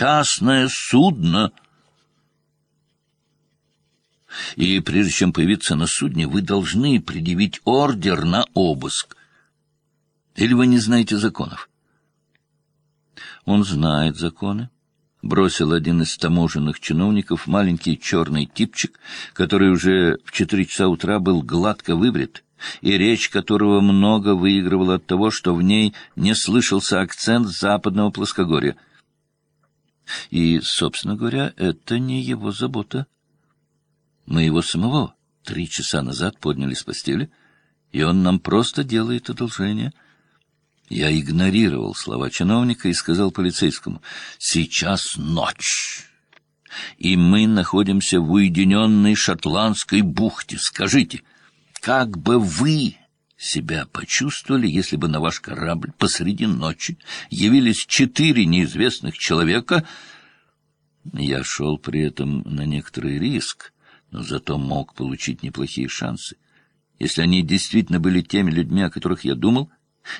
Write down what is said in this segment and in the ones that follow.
частное судно. И прежде чем появиться на судне, вы должны предъявить ордер на обыск. Или вы не знаете законов? Он знает законы. Бросил один из таможенных чиновников маленький черный типчик, который уже в четыре часа утра был гладко выбрит, и речь которого много выигрывала от того, что в ней не слышался акцент западного плоскогорья. И, собственно говоря, это не его забота. Мы его самого три часа назад подняли с постели, и он нам просто делает одолжение — я игнорировал слова чиновника и сказал полицейскому, «Сейчас ночь, и мы находимся в уединенной шотландской бухте. Скажите, как бы вы себя почувствовали, если бы на ваш корабль посреди ночи явились четыре неизвестных человека?» Я шел при этом на некоторый риск, но зато мог получить неплохие шансы. Если они действительно были теми людьми, о которых я думал,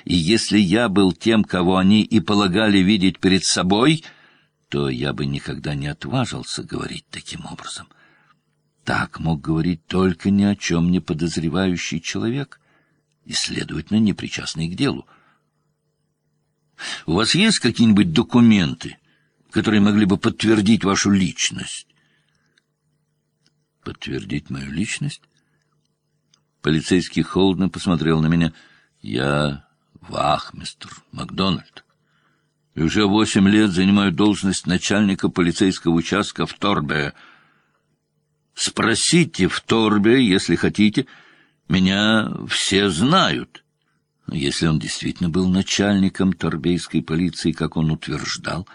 и если я был тем, кого они и полагали видеть перед собой, то я бы никогда не отважился говорить таким образом. Так мог говорить только ни о чем не подозревающий человек и, следовательно, не причастный к делу. У вас есть какие-нибудь документы, которые могли бы подтвердить вашу личность? Подтвердить мою личность? Полицейский холодно посмотрел на меня. Я вахмистр Макдональд. И уже восемь лет занимаю должность начальника полицейского участка в Торбе. Спросите в Торбе, если хотите. Меня все знают. Если он действительно был начальником торбейской полиции, как он утверждал,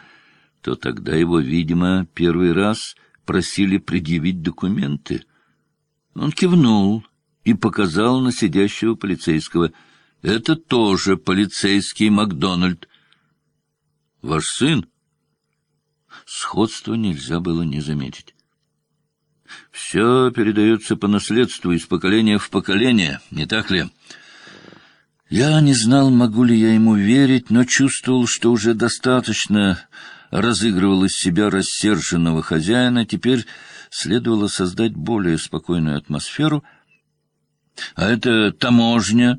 то тогда его, видимо, первый раз просили предъявить документы. Он кивнул и показал на сидящего полицейского — это тоже полицейский Макдональд. Ваш сын? Сходство нельзя было не заметить. Все передается по наследству из поколения в поколение, не так ли? Я не знал, могу ли я ему верить, но чувствовал, что уже достаточно разыгрывал из себя рассерженного хозяина, теперь следовало создать более спокойную атмосферу. А это таможня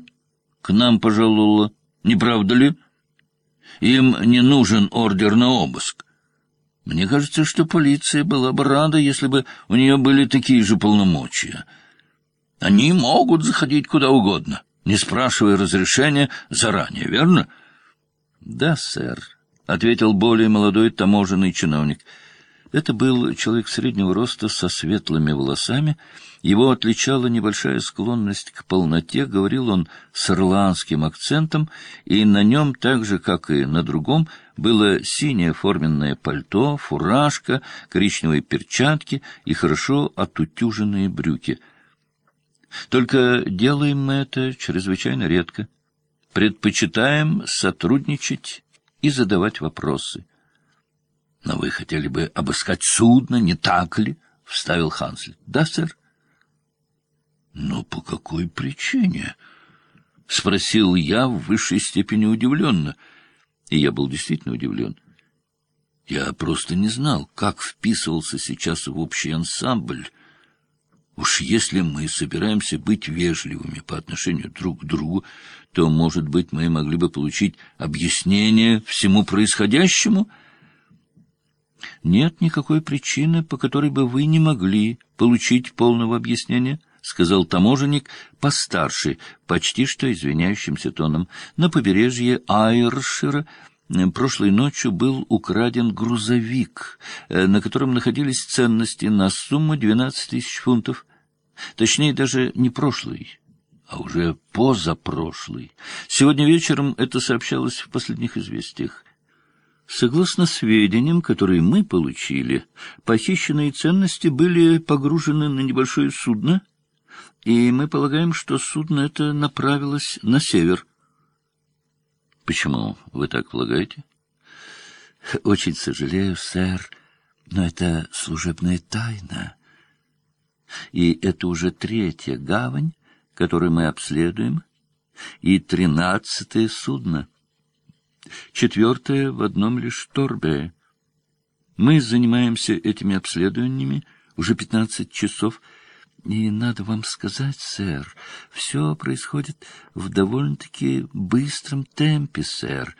к нам пожаловала, не правда ли? Им не нужен ордер на обыск. Мне кажется, что полиция была бы рада, если бы у нее были такие же полномочия. Они могут заходить куда угодно, не спрашивая разрешения заранее, верно? — Да, сэр, — ответил более молодой таможенный чиновник. Это был человек среднего роста со светлыми волосами, его отличала небольшая склонность к полноте, говорил он с ирландским акцентом, и на нем, так же, как и на другом, было синее форменное пальто, фуражка, коричневые перчатки и хорошо отутюженные брюки. Только делаем мы это чрезвычайно редко. Предпочитаем сотрудничать и задавать вопросы. — Но вы хотели бы обыскать судно, не так ли? — вставил Хансль. — Да, сэр. Но по какой причине? — спросил я в высшей степени удивленно. И я был действительно удивлен. Я просто не знал, как вписывался сейчас в общий ансамбль. Уж если мы собираемся быть вежливыми по отношению друг к другу, то, может быть, мы могли бы получить объяснение всему происходящему? Нет никакой причины, по которой бы вы не могли получить полного объяснения. — сказал таможенник постарше, почти что извиняющимся тоном. На побережье Айршира э, прошлой ночью был украден грузовик, э, на котором находились ценности на сумму двенадцать тысяч фунтов. Точнее, даже не прошлый, а уже позапрошлый. Сегодня вечером это сообщалось в последних известиях. Согласно сведениям, которые мы получили, похищенные ценности были погружены на небольшое судно — и мы полагаем, что судно это направилось на север. — Почему вы так полагаете? — Очень сожалею, сэр, но это служебная тайна. И это уже третья гавань, которую мы обследуем, и тринадцатое судно. Четвертое в одном лишь торбе. Мы занимаемся этими обследованиями уже пятнадцать часов, и надо вам сказать, сэр, все происходит в довольно-таки быстром темпе, сэр.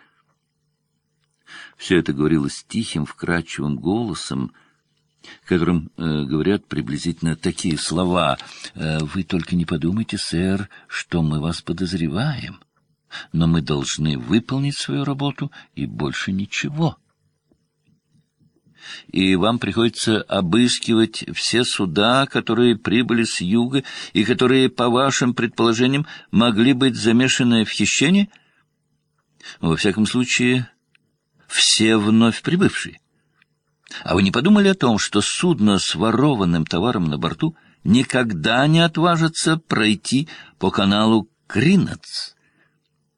Все это говорилось тихим, вкрадчивым голосом, которым э, говорят приблизительно такие слова. Э, «Вы только не подумайте, сэр, что мы вас подозреваем, но мы должны выполнить свою работу и больше ничего». И вам приходится обыскивать все суда, которые прибыли с юга и которые, по вашим предположениям, могли быть замешаны в хищении? Во всяком случае, все вновь прибывшие. А вы не подумали о том, что судно с ворованным товаром на борту никогда не отважится пройти по каналу Кринац?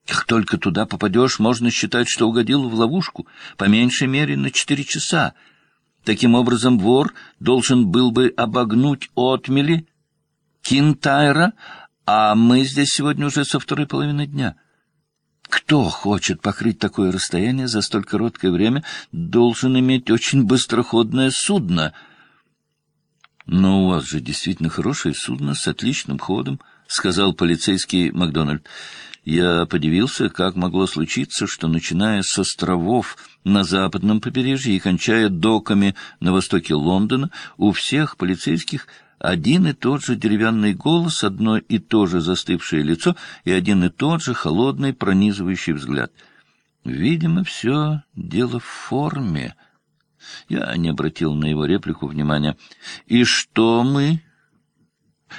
Как только туда попадешь, можно считать, что угодил в ловушку, по меньшей мере на четыре часа. Таким образом, вор должен был бы обогнуть отмели Кинтайра, а мы здесь сегодня уже со второй половины дня — кто хочет покрыть такое расстояние за столь короткое время, должен иметь очень быстроходное судно. Но у вас же действительно хорошее судно с отличным ходом, сказал полицейский Макдональд. Я подивился, как могло случиться, что, начиная с островов на западном побережье и кончая доками на востоке Лондона, у всех полицейских один и тот же деревянный голос, одно и то же застывшее лицо и один и тот же холодный пронизывающий взгляд. Видимо, все дело в форме. Я не обратил на его реплику внимания. «И что мы?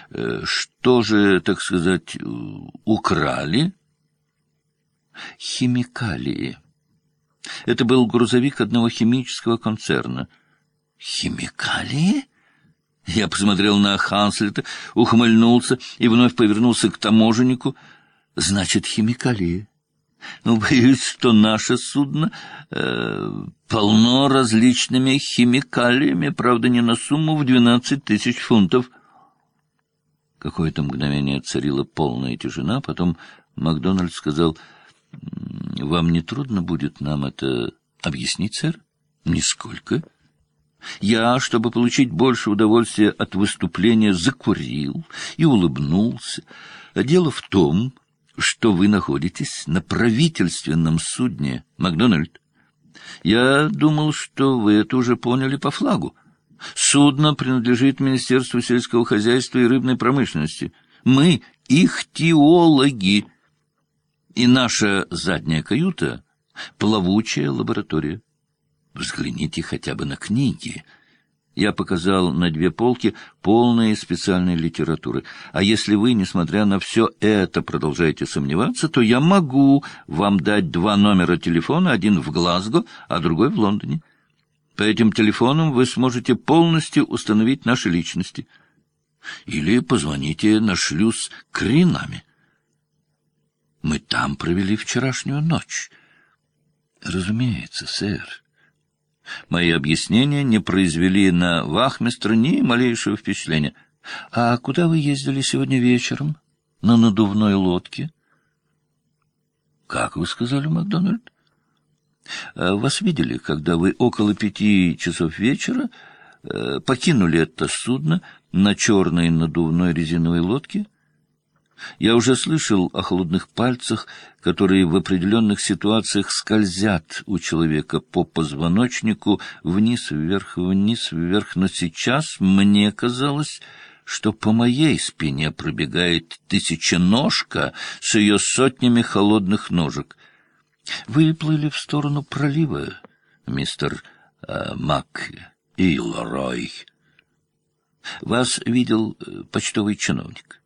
Э, что же, так сказать, украли?» «Химикалии». Это был грузовик одного химического концерна. «Химикалии?» Я посмотрел на Ханслета, ухмыльнулся и вновь повернулся к таможеннику. Значит, химикалии. Ну, боюсь, что наше судно э, полно различными химикалиями, правда, не на сумму в двенадцать тысяч фунтов. Какое-то мгновение царила полная тишина, потом Макдональд сказал, «Вам не трудно будет нам это объяснить, сэр?» «Нисколько». Я, чтобы получить больше удовольствия от выступления, закурил и улыбнулся. Дело в том, что вы находитесь на правительственном судне, Макдональд. Я думал, что вы это уже поняли по флагу. Судно принадлежит Министерству сельского хозяйства и рыбной промышленности. Мы — их теологи, и наша задняя каюта — плавучая лаборатория. Взгляните хотя бы на книги. Я показал на две полки полные специальной литературы. А если вы, несмотря на все это, продолжаете сомневаться, то я могу вам дать два номера телефона, один в Глазго, а другой в Лондоне. По этим телефонам вы сможете полностью установить наши личности. Или позвоните на шлюз Кринами. Мы там провели вчерашнюю ночь. Разумеется, сэр. Мои объяснения не произвели на вахмистра ни малейшего впечатления. — А куда вы ездили сегодня вечером? На надувной лодке? — Как вы сказали, Макдональд? А — Вас видели, когда вы около пяти часов вечера э, покинули это судно на черной надувной резиновой лодке? Я уже слышал о холодных пальцах, которые в определенных ситуациях скользят у человека по позвоночнику вниз, вверх, вниз, вверх, но сейчас мне казалось, что по моей спине пробегает тысяченожка с ее сотнями холодных ножек. Вы плыли в сторону пролива, мистер э, Мак Илрой. Вас видел э, почтовый чиновник.